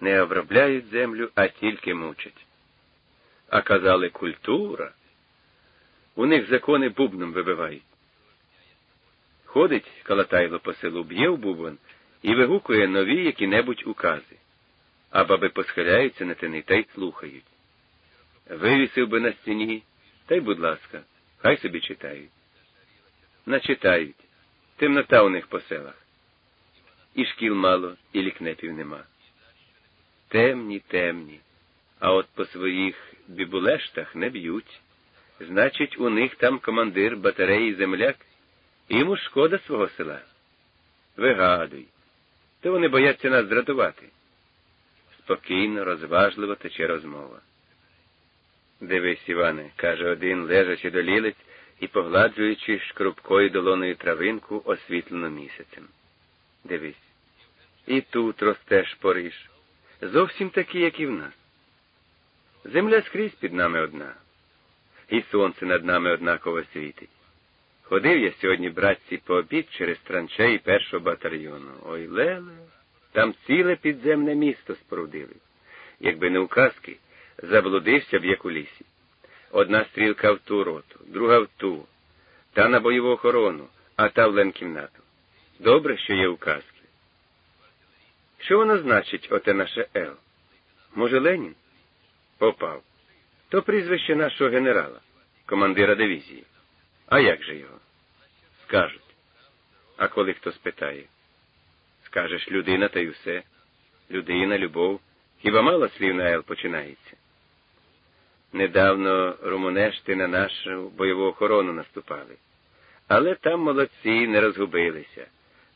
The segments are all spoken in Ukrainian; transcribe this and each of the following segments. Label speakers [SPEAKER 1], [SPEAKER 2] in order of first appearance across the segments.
[SPEAKER 1] не обробляють землю, а тільки мучать. А казали культура. У них закони бубном вибивають. Ходить Калатайло по селу, б'є в бубон і вигукує нові які-небудь укази, а баби посхиляються на тини та й слухають. Вивісив би на стіні, та й, будь ласка, хай собі читають. Начитають. Темнота у них по селах. І шкіл мало, і лікнепів нема. Темні, темні, а от по своїх бібулештах не б'ють. Значить, у них там командир батареї земляк, йому шкода свого села. Вигадуй, то вони бояться нас дратувати. Спокійно, розважливо тече розмова. Дивись, Іване, каже один, лежачи до лілиць і погладжуючи шкрупкою долоною травинку, освітлену місяцем. Дивись, і тут ростеш пориш, зовсім такий, як і в нас. Земля скрізь під нами одна, і сонце над нами однаково світить. Ходив я сьогодні, братці, по обід через траншеї першого батальйону. Ой, леле, там ціле підземне місто спорудили. Якби не указки, заблудився б як у лісі. Одна стрілка в ту роту, друга в ту, та на бойову охорону, а та в ленкімнату. Добре, що є указки. Що воно значить, оте наше Л? Може, Ленін? Попав. То прізвище нашого генерала, командира дивізії. А як же його? Скажуть. А коли хто спитає? Скажеш людина та й усе. Людина, любов. Хіба мало слів на Ел починається? Недавно румунешти на нашу бойову охорону наступали. Але там молодці не розгубилися.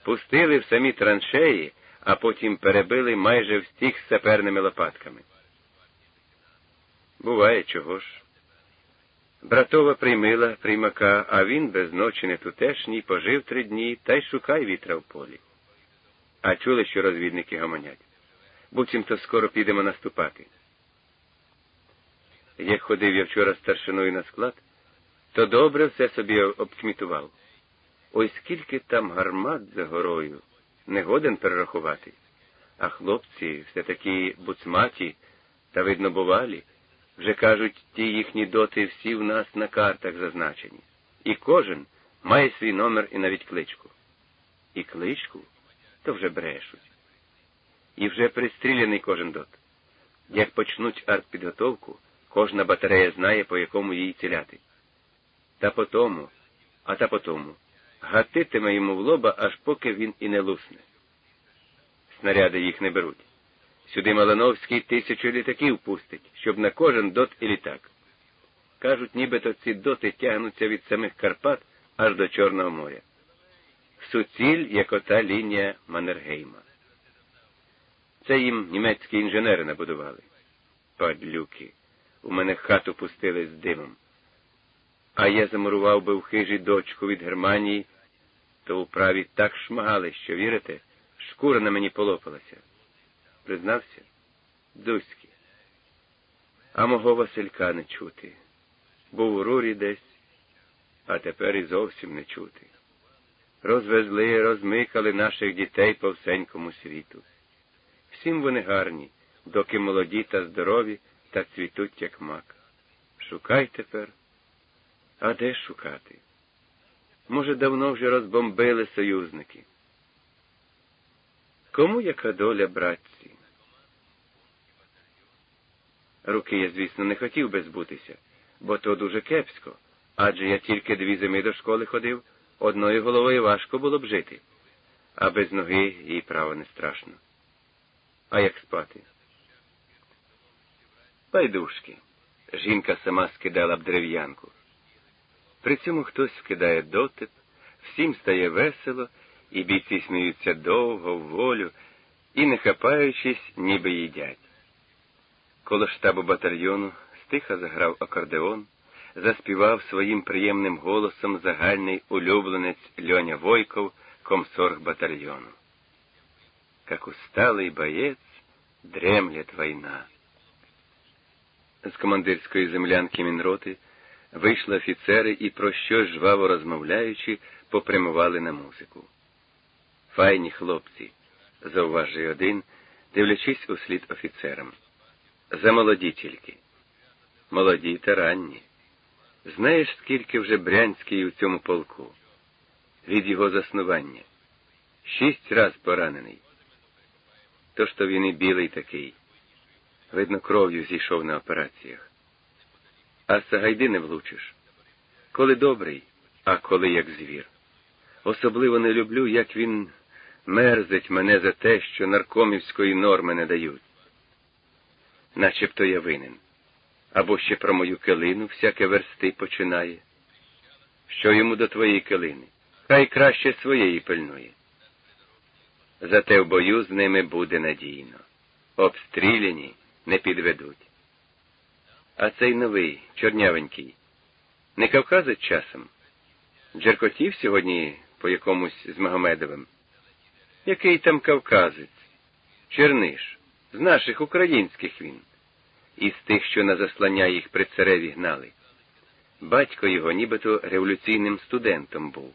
[SPEAKER 1] Пустили в самі траншеї, а потім перебили майже всіх саперними лопатками. Буває, чого ж. Братова приймила приймака, а він без ночі не тутешній, пожив три дні та й шукай вітра в полі. А чули, що розвідники гомонять. Буцімто скоро підемо наступати. Як ходив я вчора старшиною на склад, то добре все собі обкмітував. Ой скільки там гармат за горою, не годен перерахувати. А хлопці все такі буцматі та видно бувалі. Вже кажуть, ті їхні доти всі в нас на картах зазначені, і кожен має свій номер і навіть кличку. І кличку то вже брешуть. І вже пристріляний кожен дот. Як почнуть артпідготовку, кожна батарея знає, по якому їй ціляти. Та по тому, а та по тому, гатитиме йому в лоба, аж поки він і не лусне. Снаряди їх не беруть. Сюди Малановський тисячу літаків пустить, щоб на кожен дот і літак. Кажуть, нібито ці доти тягнуться від самих Карпат аж до Чорного моря. Суціль, як ота лінія Маннергейма. Це їм німецькі інженери набудували. Падлюки, у мене хату пустили з димом. А я замурував би в хижі дочку від Германії, то у праві так шмагали, що, вірите, шкура на мені полопалася признався Дуськи. А мого Василька не чути. Був у рурі десь, а тепер і зовсім не чути. Розвезли, розмикали наших дітей по всенькому світу. Всім вони гарні, доки молоді та здорові та цвітуть, як мак. Шукай тепер. А де шукати? Може, давно вже розбомбили союзники. Кому яка доля, братці? Руки я, звісно, не хотів би збутися, бо то дуже кепсько, адже я тільки дві зими до школи ходив, одною головою важко було б жити, а без ноги їй право не страшно. А як спати? Пайдушки. Жінка сама скидала б дерев'янку. При цьому хтось скидає дотип, всім стає весело, і бійці сміються довго, в волю, і, не хапаючись, ніби їдять. Коло штабу батальйону стиха заграв акордеон, заспівав своїм приємним голосом загальний улюбленець Льоня Войков, комсорг батальйону. Как усталий боєць дремлет війна. З командирської землянки мінроти вийшли офіцери і, про щось жваво розмовляючи, попрямували на музику. Файні хлопці, зауважує один, дивлячись у слід офіцерам. Замолоді тільки. Молоді та ранні. Знаєш, скільки вже Брянський у цьому полку? Від його заснування. Шість раз поранений. То ж то він і білий такий. Видно, кров'ю зійшов на операціях. А Сагайди не влучиш. Коли добрий, а коли як звір. Особливо не люблю, як він мерзить мене за те, що наркомівської норми не дають. Начебто я винен. Або ще про мою килину всяке версти починає. Що йому до твоєї килини? Хай краще своєї пильнує. Зате в бою з ними буде надійно. Обстріляні не підведуть. А цей новий, чорнявенький, не кавказець часом. Джеркотів сьогодні по якомусь з Магомедовим. Який там кавказець? Черниш, з наших українських він, із тих, що на заслання їх при цареві гнали. Батько його нібито революційним студентом був.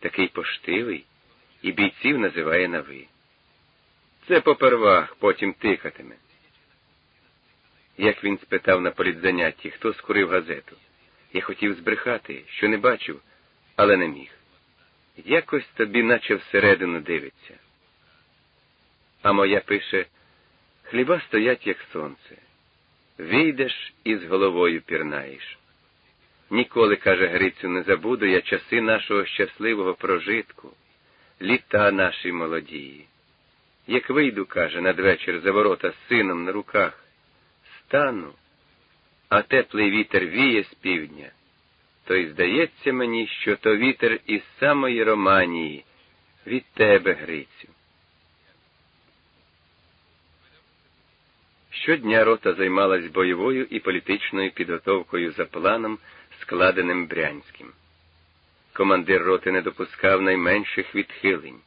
[SPEAKER 1] Такий поштивий і бійців називає на ви. Це попервах, потім тикатиме. Як він спитав на політзанятті, хто скурив газету. Я хотів збрехати, що не бачив, але не міг. Якось тобі, наче всередину дивиться. А моя пише хліба стоять, як сонце. Вийдеш і з головою пірнаєш. Ніколи, каже Грицю, не забуду я часи нашого щасливого прожитку, літа наші молодії. Як вийду, каже, надвечір за ворота з сином на руках, стану, а теплий вітер віє з півдня, то й здається мені, що то вітер із самої Романії, від тебе, Грицю. Щодня рота займалась бойовою і політичною підготовкою за планом, складеним Брянським. Командир роти не допускав найменших відхилень.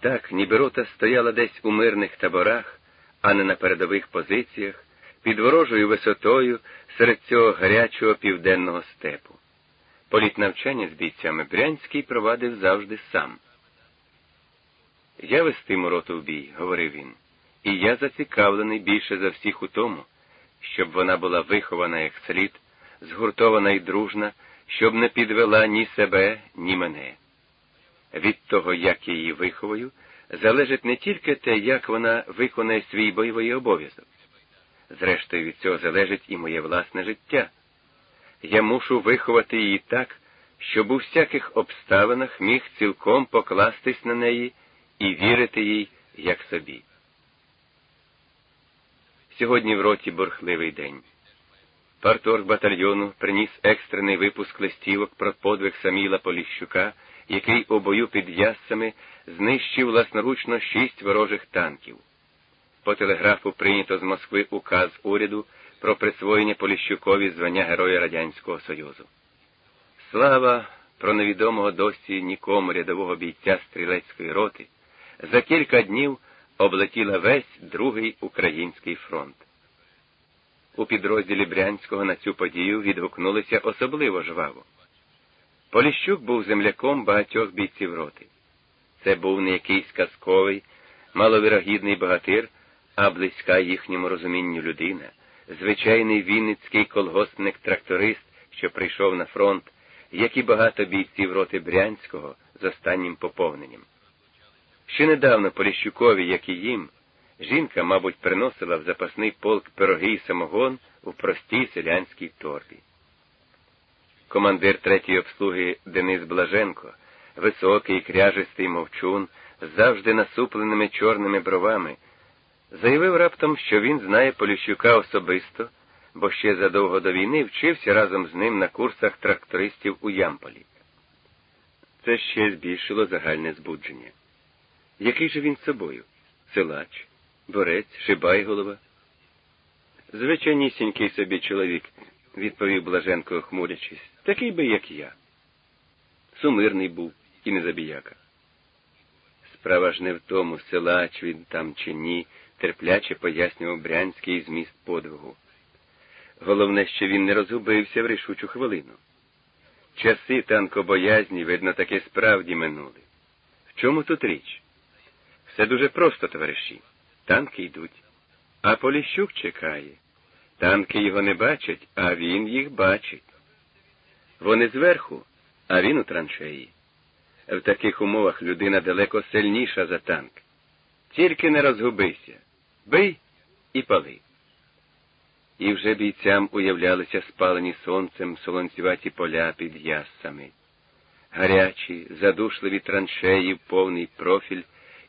[SPEAKER 1] Так, ніби рота стояла десь у мирних таборах, а не на передових позиціях, під ворожою висотою серед цього гарячого південного степу. Політ навчання з бійцями Брянський провадив завжди сам. Я вестиму роту в бій, говорив він, і я зацікавлений більше за всіх у тому, щоб вона була вихована як слід, згуртована і дружна, щоб не підвела ні себе, ні мене. Від того, як я її виховую, залежить не тільки те, як вона виконає свій бойовий обов'язок. Зрештою, від цього залежить і моє власне життя. Я мушу виховати її так, щоб у всяких обставинах міг цілком покластись на неї і вірити їй, як собі. Сьогодні в роті борхливий день. Парторг батальйону приніс екстрений випуск листівок про подвиг Саміла Поліщука, який у бою під яссами знищив власноручно шість ворожих танків. По телеграфу прийнято з Москви указ уряду про присвоєння Поліщукові звання Героя Радянського Союзу. Слава про невідомого досі нікому рядового бійця стрілецької роти за кілька днів облетіла весь другий український фронт. У підрозділі Брянського на цю подію відгукнулися особливо жваво. Поліщук був земляком багатьох бійців роти. Це був не якийсь казковий, маловірогідний богатир, а близька їхньому розумінню людина, звичайний вінницький колгоспник-тракторист, що прийшов на фронт, як і багато бійців роти Брянського з останнім поповненням. Ще недавно Поліщукові, як і їм, жінка, мабуть, приносила в запасний полк пироги і самогон у простій селянській торбі. Командир третьої обслуги Денис Блаженко, високий, кряжистий мовчун, завжди насупленими чорними бровами, заявив раптом, що він знає Поліщука особисто, бо ще задовго до війни вчився разом з ним на курсах трактористів у Ямполі. Це ще збільшило загальне збудження. Який же він собою? Силач, борець, шибайголова? Звичайнісінький собі чоловік, відповів Блаженко, хмурячись, такий би, як я. Сумирний був і не забіяка. Справа ж не в тому, силач він там чи ні, терпляче пояснював Брянський зміст подвигу. Головне, що він не розгубився в рішучу хвилину. Часи танкобоязні, видно, таки справді минули. В чому тут річ? Все дуже просто, товариші. танки йдуть. А Поліщук чекає. Танки його не бачать, а він їх бачить. Вони зверху, а він у траншеї. В таких умовах людина далеко сильніша за танк. Тільки не розгубися, бий і пали. І вже бійцям уявлялися спалені сонцем солонцюваті поля під яссами, гарячі, задушливі траншеї повний профіль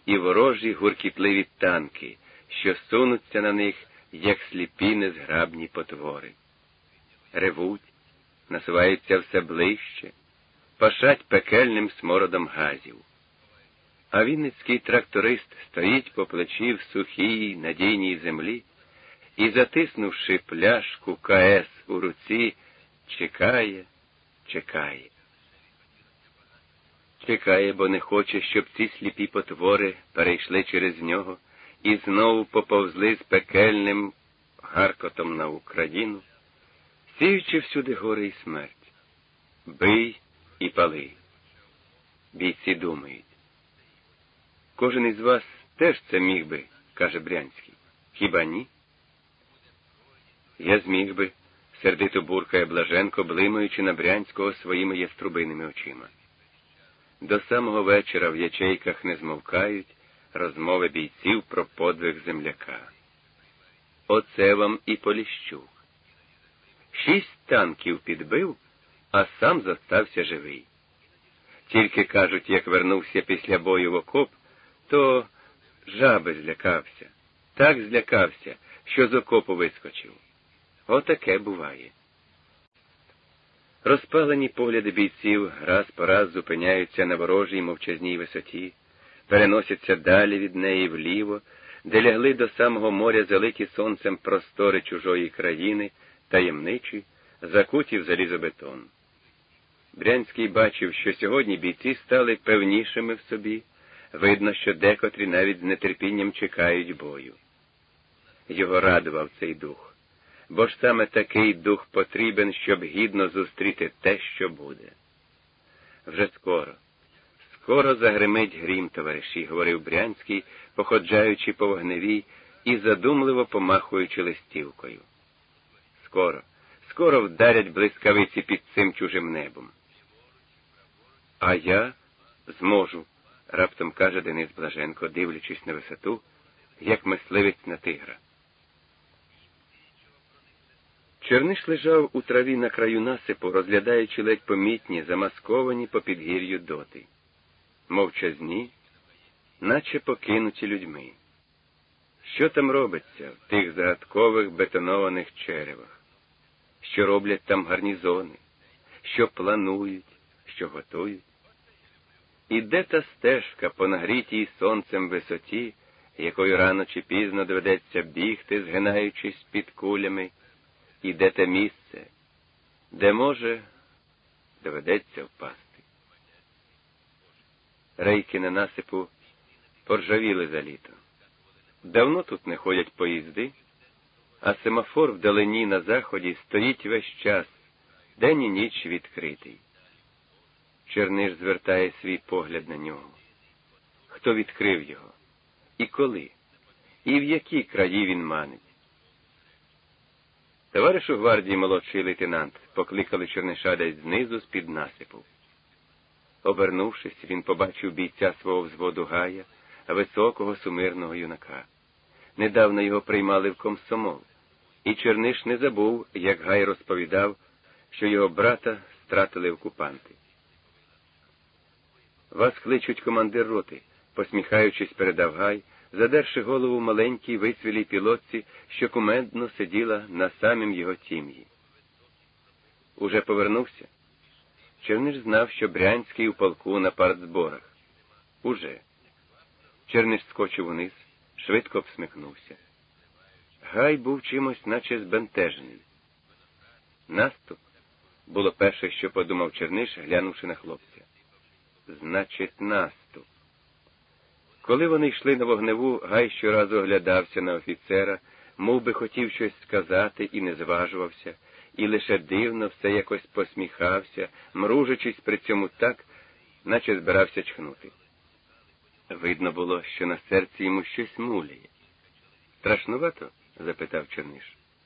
[SPEAKER 1] і ворожі гуркітливі танки, що сунуться на них, як сліпі незграбні потвори. Ревуть, насуваються все ближче, пашать пекельним смородом газів. А вінницький тракторист стоїть по плечі в сухій, надійній землі і, затиснувши пляшку КС у руці, чекає, чекає. Чекає, бо не хоче, щоб ці сліпі потвори перейшли через нього і знову поповзли з пекельним гаркотом на Україну, сіючи всюди гори і смерть. Бий і пали. Бійці думають. Кожен із вас теж це міг би, каже Брянський. Хіба ні? Я зміг би, сердито буркає Блаженко, блимаючи на Брянського своїми яструбиними очима. До самого вечора в ячейках не змовкають розмови бійців про подвиг земляка. Оце вам і Поліщук. Шість танків підбив, а сам зостався живий. Тільки кажуть, як вернувся після бою в окоп, то жаби злякався, так злякався, що з окопу вискочив. Отаке буває. Розпалені погляди бійців раз по раз зупиняються на ворожій мовчазній висоті, переносяться далі від неї вліво, де лягли до самого моря залиті сонцем простори чужої країни, таємничі, закуті в залізобетон. Брянський бачив, що сьогодні бійці стали певнішими в собі, видно, що декотрі навіть з нетерпінням чекають бою. Його радував цей дух бо ж саме такий дух потрібен, щоб гідно зустріти те, що буде. Вже скоро, скоро загримить грім, товариші, говорив Брянський, походжаючи по вогневій і задумливо помахуючи листівкою. Скоро, скоро вдарять блискавиці під цим чужим небом. А я зможу, раптом каже Денис Блаженко, дивлячись на висоту, як мисливець на тигра. Черниш лежав у траві на краю насипу, розглядаючи ледь помітні, замасковані по підгір'ю доти, мовчазні, наче покинуті людьми. Що там робиться в тих загадкових бетонованих черевах? Що роблять там гарнізони, що планують, що готують? І де та стежка по нагрітій сонцем висоті, якою рано чи пізно доведеться бігти, згинаючись під кулями? і де те місце, де може доведеться впасти. Рейки на насипу поржавіли за літо. Давно тут не ходять поїзди, а семафор вдалині на заході стоїть весь час, день і ніч відкритий. Черниш звертає свій погляд на нього. Хто відкрив його? І коли? І в які краї він манить? Товаришу гвардії молодший лейтенант покликали Черниша десь знизу з-під насипу. Обернувшись, він побачив бійця свого взводу Гая, високого сумирного юнака. Недавно його приймали в комсомол, і Черниш не забув, як Гай розповідав, що його брата стратили окупанти. Вас кличуть командир роти, посміхаючись, передав Гай задерши голову маленькій висвілій пілотці, що кумедно сиділа на самім його тім'ї. Уже повернувся. Черниш знав, що Брянський у полку на партзборах. Уже. Черниш скочив униз, швидко всміхнувся. Гай був чимось, наче збентежений. Наступ було перше, що подумав Черниш, глянувши на хлопця. Значить, наступ. Коли вони йшли на вогневу, Гай щоразу оглядався на офіцера, мов би хотів щось сказати і не зважувався, і лише дивно все якось посміхався, мружачись при цьому так, наче збирався чхнути. Видно було, що на серці йому щось муляє. Страшнувато? запитав Черниш.